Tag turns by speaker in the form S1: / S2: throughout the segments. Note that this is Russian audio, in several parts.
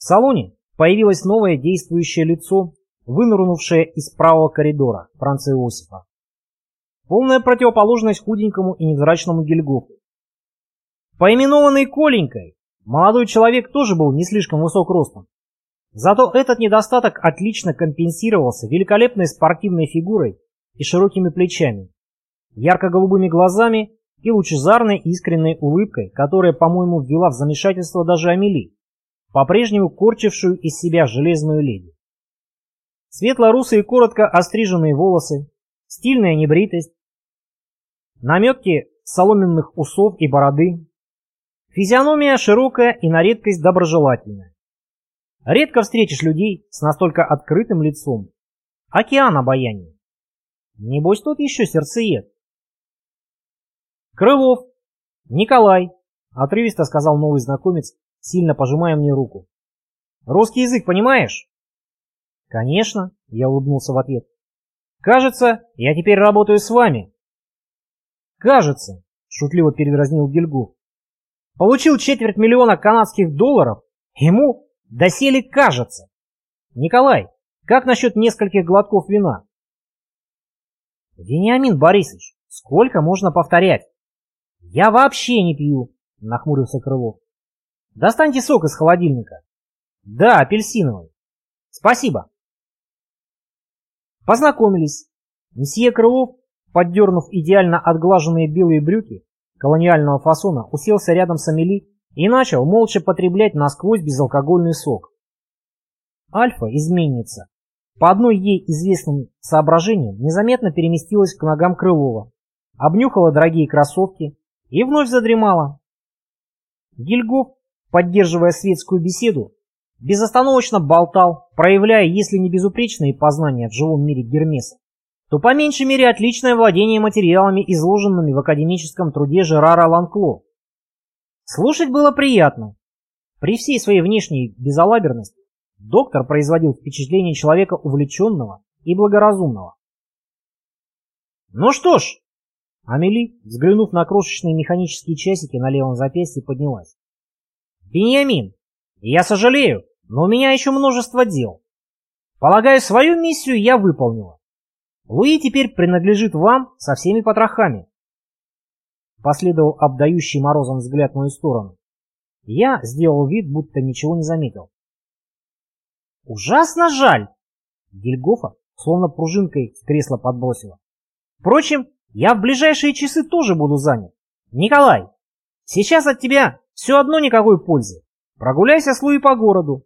S1: В салоне появилось новое действующее лицо, вынырнувшее из правого коридора Франца Иосифа. Полная противоположность худенькому и невзрачному Гильгофу. Поименованный Коленькой, молодой человек тоже был не слишком высок ростом. Зато этот недостаток отлично компенсировался великолепной спортивной фигурой и широкими плечами, ярко-голубыми глазами и лучезарной искренней улыбкой, которая, по-моему, ввела в замешательство даже Амели, по-прежнему корчившую из себя железную леди. Светло-русые коротко остриженные волосы, стильная небритость, наметки соломенных усов и бороды, физиономия широкая и на редкость доброжелательная. Редко встретишь людей с настолько открытым лицом. Океан обаяния. Небось, тут еще сердцеед. Крылов. Николай, отрывисто сказал новый знакомец, сильно пожимая мне руку. Русский язык понимаешь? Конечно, я улыбнулся в ответ. Кажется, я теперь работаю с вами. Кажется, шутливо передразнил Гильгу. Получил четверть миллиона канадских долларов, ему доселе кажется. Николай, как насчет нескольких глотков вина? Вениамин Борисович, сколько можно повторять? Я вообще не пью, нахмурился Крылов. Достаньте сок из холодильника. Да, апельсиновый. Спасибо. Познакомились. Месье Крылов, поддернув идеально отглаженные белые брюки колониального фасона, уселся рядом с Амели и начал молча потреблять насквозь безалкогольный сок. Альфа, изменница, по одной ей известным соображениям, незаметно переместилась к ногам Крылова, обнюхала дорогие кроссовки и вновь задремала. Гильгоф, поддерживая светскую беседу, безостановочно болтал, проявляя, если не безупречные познания в живом мире Гермеса, то по меньшей мере отличное владение материалами, изложенными в академическом труде Жерара Ланкло. Слушать было приятно. При всей своей внешней безалаберности доктор производил впечатление человека увлеченного и благоразумного. «Ну что ж», Амели, взглянув на крошечные механические часики на левом запястье, поднялась. «Беньямин, я сожалею, но у меня еще множество дел. Полагаю, свою миссию я выполнила. Луи теперь принадлежит вам со всеми потрохами. Последовал обдающий морозом взгляд в мою сторону. Я сделал вид, будто ничего не заметил. Ужасно жаль. Гильгофа словно пружинкой с кресла подбросила. Впрочем, я в ближайшие часы тоже буду занят. Николай, сейчас от тебя все одно никакой пользы. Прогуляйся с Луи по городу.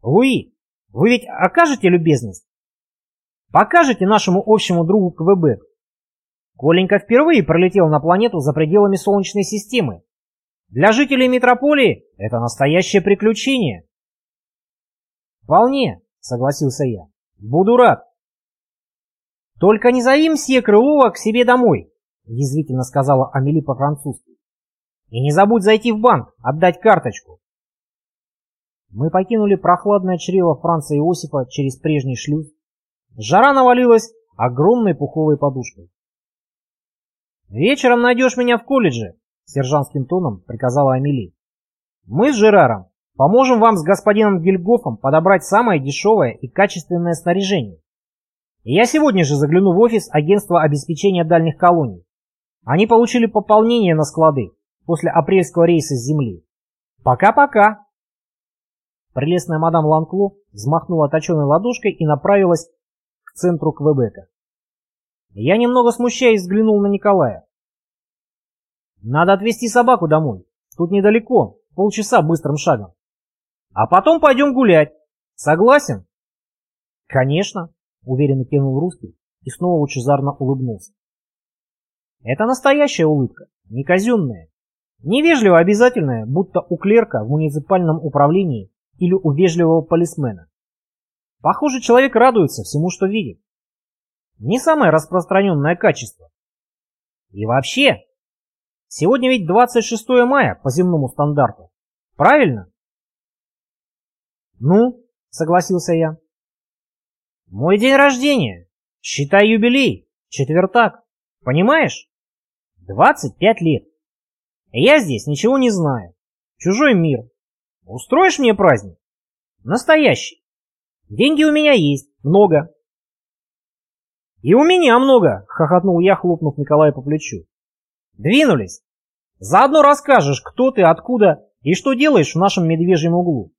S1: Луи, вы ведь окажете любезность? Покажете нашему общему другу КВБ. Коленька впервые пролетел на планету за пределами Солнечной системы. Для жителей метрополии это настоящее приключение. Вполне, согласился я. Буду рад. Только не зови мсье Крылова к себе домой, язвительно сказала Амели по-французски. И не забудь зайти в банк, отдать карточку. Мы покинули прохладное чрево Франца Иосифа через прежний шлюз. Жара навалилась огромной пуховой подушкой. «Вечером найдешь меня в колледже», — сержантским тоном приказала Амели. «Мы с Жераром поможем вам с господином Гильгофом подобрать самое дешевое и качественное снаряжение. Я сегодня же загляну в офис агентства обеспечения дальних колоний. Они получили пополнение на склады после апрельского рейса с земли. Пока-пока. Прелестная мадам Ланкло взмахнула точеной ладошкой и направилась к центру Квебека. Я немного смущаясь взглянул на Николая. Надо отвезти собаку домой. Тут недалеко, полчаса быстрым шагом. А потом пойдем гулять. Согласен? Конечно, уверенно кивнул русский и снова лучезарно улыбнулся. Это настоящая улыбка, не казенная. Невежливо обязательная, будто у клерка в муниципальном управлении или у вежливого полисмена. Похоже, человек радуется всему, что видит. Не самое распространенное качество. И вообще, сегодня ведь 26 мая по земному стандарту. Правильно? Ну, согласился я. Мой день рождения. Считай юбилей. Четвертак. Понимаешь? 25 лет. Я здесь ничего не знаю. Чужой мир. Устроишь мне праздник? Настоящий. Деньги у меня есть. Много. И у меня много, хохотнул я, хлопнув Николая по плечу. Двинулись. Заодно расскажешь, кто ты, откуда и что делаешь в нашем медвежьем углу.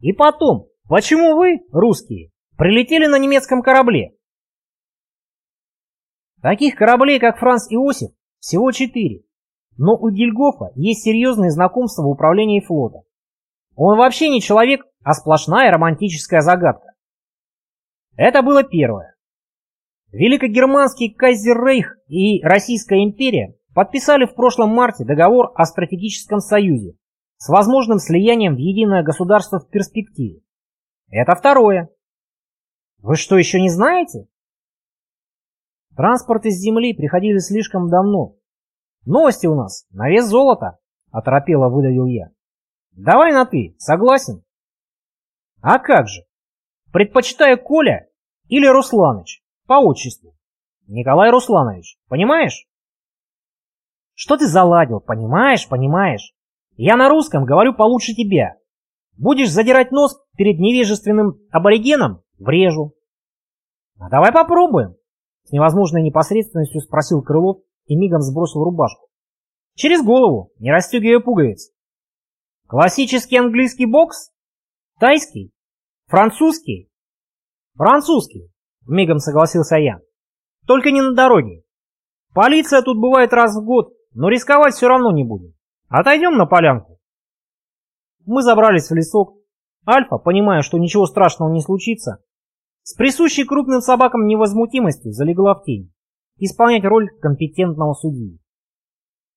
S1: И потом, почему вы, русские, прилетели на немецком корабле? Таких кораблей, как Франц Иосиф, всего четыре. Но у Гильгофа есть серьезные знакомства в управлении флота. Он вообще не человек, а сплошная романтическая загадка. Это было первое. Великогерманский Кайзеррейх и Российская империя подписали в прошлом марте договор о стратегическом союзе с возможным слиянием в единое государство в перспективе. Это второе. Вы что, еще не знаете? Транспорты с земли приходили слишком давно. Новости у нас на вес золота, оторопело выдавил я. Давай на «ты», согласен? А как же? Предпочитаю Коля или Русланыч, по отчеству. Николай Русланович, понимаешь? Что ты заладил, понимаешь, понимаешь? Я на русском говорю получше тебя. Будешь задирать нос перед невежественным аборигеном — врежу. А давай попробуем. С невозможной непосредственностью спросил Крылов и мигом сбросил рубашку. Через голову, не расстегивая пуговиц. Классический английский бокс? Тайский? Французский? Французский, мигом согласился я. Только не на дороге. Полиция тут бывает раз в год, но рисковать все равно не будем. Отойдем на полянку. Мы забрались в лесок. Альфа, понимая, что ничего страшного не случится, с присущей крупным собакам невозмутимостью залегла в тень, исполнять роль компетентного судьи.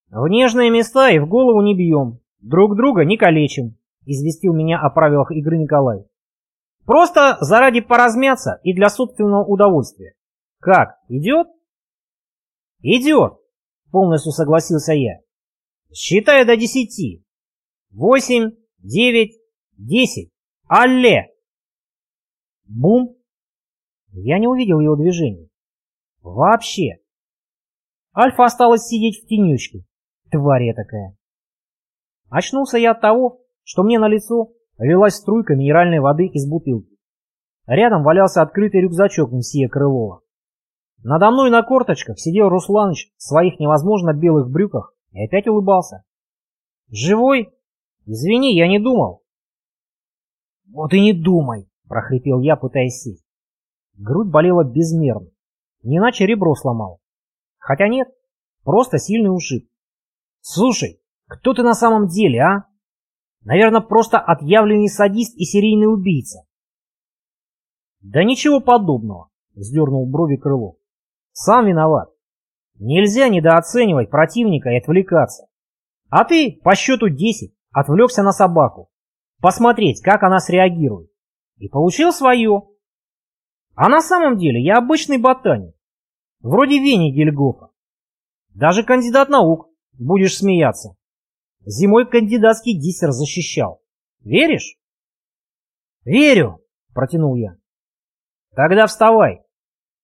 S1: В нежные места и в голову не бьем, друг друга не калечим, известил меня о правилах игры Николай. Просто заради поразмяться и для собственного удовольствия. Как, идет? Идет, полностью согласился я. Считаю до десяти. Восемь, девять, десять. Алле! Бум! Я не увидел его движения. Вообще. Альфа осталась сидеть в тенючке. Тварь такая. Очнулся я от того, что мне на лицо лилась струйка минеральной воды из бутылки. Рядом валялся открытый рюкзачок мсье Крылова. Надо мной на корточках сидел Русланыч в своих невозможно белых брюках и опять улыбался. «Живой? Извини, я не думал». «Вот и не думай», — прохрипел я, пытаясь сесть. Грудь болела безмерно, не иначе ребро сломал. Хотя нет, просто сильный ушиб. «Слушай, кто ты на самом деле, а? Наверное, просто отъявленный садист и серийный убийца». «Да ничего подобного», — вздернул брови Крылов. «Сам виноват. Нельзя недооценивать противника и отвлекаться. А ты по счету 10 отвлекся на собаку. Посмотреть, как она среагирует. И получил свое. А на самом деле я обычный ботаник. Вроде Вени Гельгофа. Даже кандидат наук, будешь смеяться. Зимой кандидатский диссер защищал. Веришь? Верю, протянул я. Тогда вставай.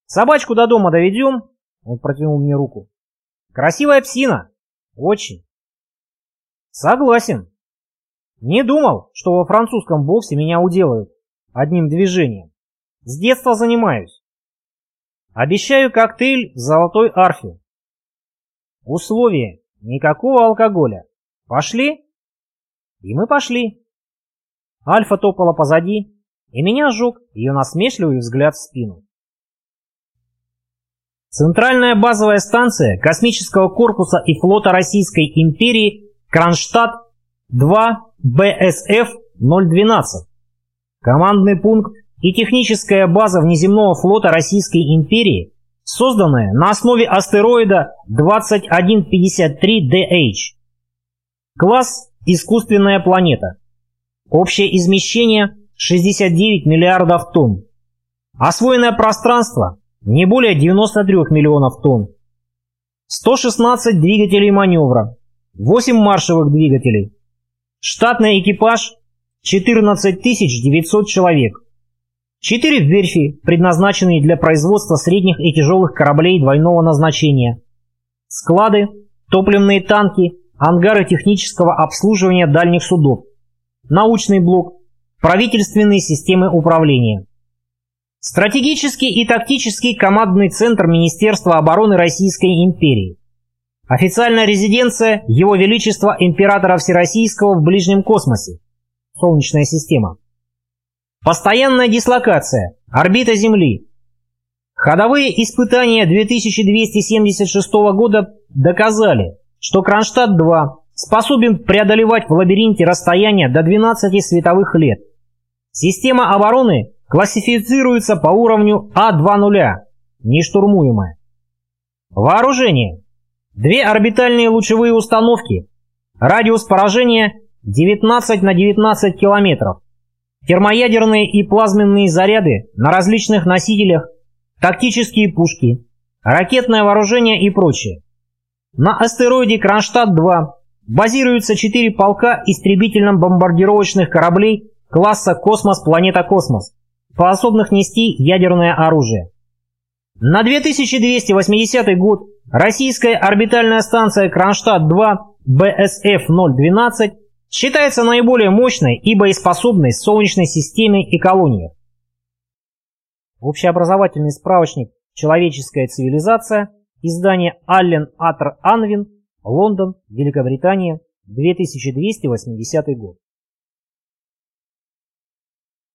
S1: Собачку до дома доведем, он протянул мне руку. Красивая псина. Очень. Согласен. Не думал, что во французском боксе меня уделают одним движением. С детства занимаюсь. Обещаю коктейль в золотой арфе. Условие. Никакого алкоголя. Пошли? И мы пошли. Альфа топала позади, и меня сжег ее насмешливый взгляд в спину. Центральная базовая станция космического корпуса и флота Российской империи Кронштадт-2 БСФ-012. Командный пункт и техническая база внеземного флота Российской империи, созданная на основе астероида 2153DH. Класс «Искусственная планета». Общее измещение 69 миллиардов тонн. Освоенное пространство не более 93 миллионов тонн. 116 двигателей маневра, 8 маршевых двигателей. Штатный экипаж 14 900 человек. 4 верфи, предназначенные для производства средних и тяжелых кораблей двойного назначения. Склады, топливные танки, ангары технического обслуживания дальних судов. Научный блок, правительственные системы управления. Стратегический и тактический командный центр Министерства обороны Российской империи. Официальная резиденция Его Величества Императора Всероссийского в ближнем космосе. Солнечная система. Постоянная дислокация. Орбита Земли. Ходовые испытания 2276 года доказали, что Кронштадт-2 способен преодолевать в лабиринте расстояние до 12 световых лет. Система обороны классифицируется по уровню А2.0, нештурмуемая. Вооружение. Две орбитальные лучевые установки. Радиус поражения 19 на 19 километров. Термоядерные и плазменные заряды на различных носителях, тактические пушки, ракетное вооружение и прочее. На астероиде Кронштадт-2 базируются четыре полка истребительно-бомбардировочных кораблей класса «Космос-Планета-Космос», способных нести ядерное оружие. На 2280 год российская орбитальная станция Кронштадт-2 БСФ-012 считается наиболее мощной и боеспособной Солнечной системе и колониях. Общеобразовательный справочник «Человеческая цивилизация», издание Аллен Атр Анвин, Лондон, Великобритания, 2280 год.